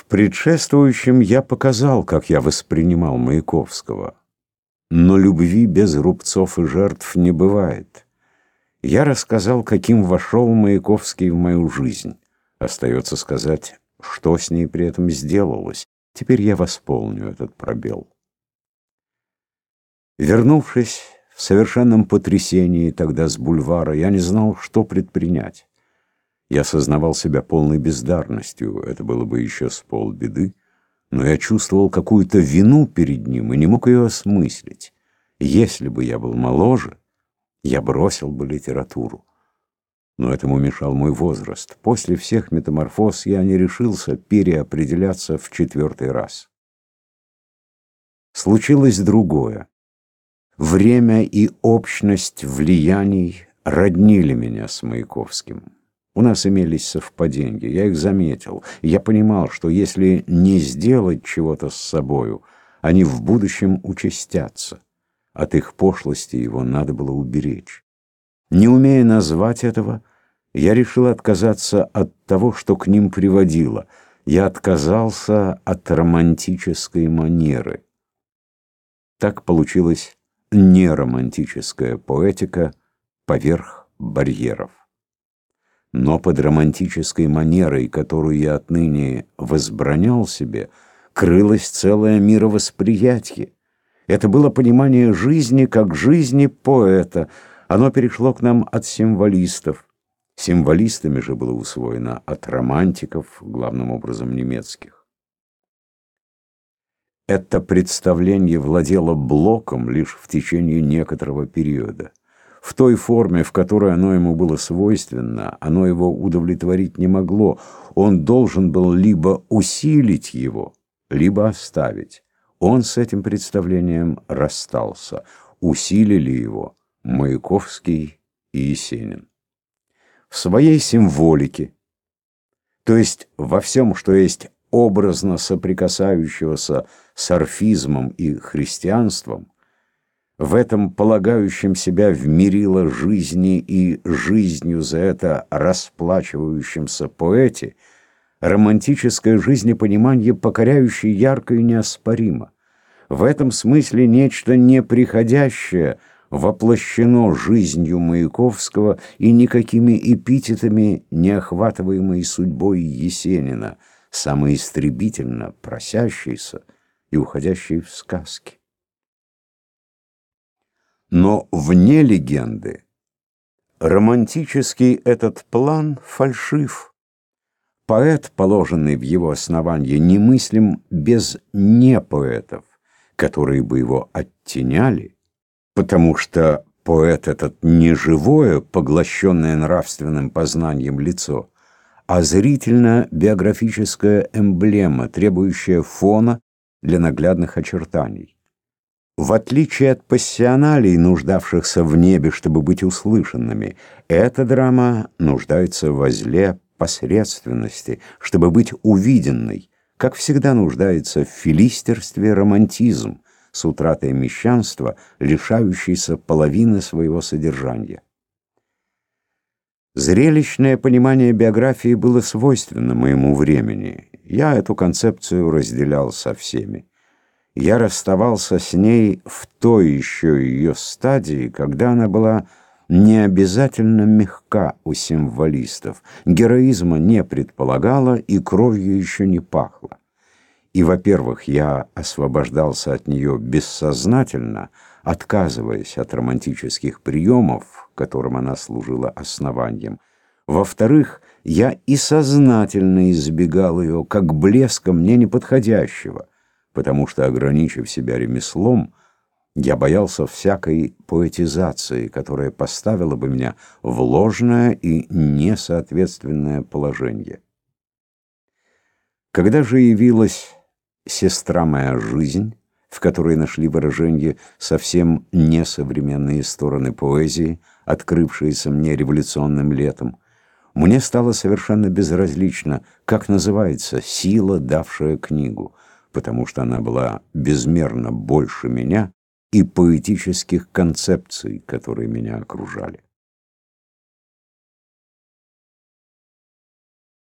В предшествующем я показал, как я воспринимал Маяковского. Но любви без рубцов и жертв не бывает. Я рассказал, каким вошел Маяковский в мою жизнь. Остается сказать, что с ней при этом сделалось. Теперь я восполню этот пробел. Вернувшись в совершенном потрясении тогда с бульвара, я не знал, что предпринять. Я сознавал себя полной бездарностью, это было бы еще с полбеды, но я чувствовал какую-то вину перед ним и не мог ее осмыслить. Если бы я был моложе, я бросил бы литературу. Но этому мешал мой возраст. После всех метаморфоз я не решился переопределяться в четвертый раз. Случилось другое. Время и общность влияний роднили меня с Маяковским. У нас имелись совпадения, я их заметил. Я понимал, что если не сделать чего-то с собою, они в будущем участятся. От их пошлости его надо было уберечь. Не умея назвать этого, я решил отказаться от того, что к ним приводило. Я отказался от романтической манеры. Так получилась неромантическая поэтика поверх барьеров. Но под романтической манерой, которую я отныне возбранял себе, крылось целое мировосприятие. Это было понимание жизни как жизни поэта. Оно перешло к нам от символистов. Символистами же было усвоено от романтиков, главным образом немецких. Это представление владело Блоком лишь в течение некоторого периода. В той форме, в которой оно ему было свойственно, оно его удовлетворить не могло. Он должен был либо усилить его, либо оставить. Он с этим представлением расстался. Усилили его Маяковский и Есенин. В своей символике, то есть во всем, что есть образно соприкасающегося с орфизмом и христианством, в этом полагающем себя в мерило жизни и жизнью за это расплачивающемся поэте, романтическое жизнепонимание покоряющее ярко и неоспоримо. В этом смысле нечто неприходящее воплощено жизнью Маяковского и никакими эпитетами не охватываемой судьбой Есенина, самоистребительно просящейся и уходящей в сказки. Но вне легенды романтический этот план фальшив. Поэт, положенный в его основании, немыслим без непоэтов, которые бы его оттеняли, потому что поэт этот не живое, поглощенное нравственным познанием лицо, а зрительно-биографическая эмблема, требующая фона для наглядных очертаний. В отличие от пассионалей, нуждавшихся в небе, чтобы быть услышанными, эта драма нуждается в зле посредственности, чтобы быть увиденной, как всегда нуждается в филистерстве романтизм, с утратой мещанства, лишающийся половины своего содержания. Зрелищное понимание биографии было свойственно моему времени. Я эту концепцию разделял со всеми я расставался с ней в той еще ее стадии, когда она была не обязательно мягка у символистов, героизма не предполагала и кровью еще не пахло. И, во-первых, я освобождался от нее бессознательно, отказываясь от романтических приемов, которым она служила основанием. Во-вторых, я и сознательно избегал ее, как блеска мне неподходящего потому что, ограничив себя ремеслом, я боялся всякой поэтизации, которая поставила бы меня в ложное и несоответственное положение. Когда же явилась «Сестра моя жизнь», в которой нашли выражение совсем несовременные стороны поэзии, открывшиеся мне революционным летом, мне стало совершенно безразлично, как называется сила, давшая книгу — потому что она была безмерно больше меня и поэтических концепций, которые меня окружали.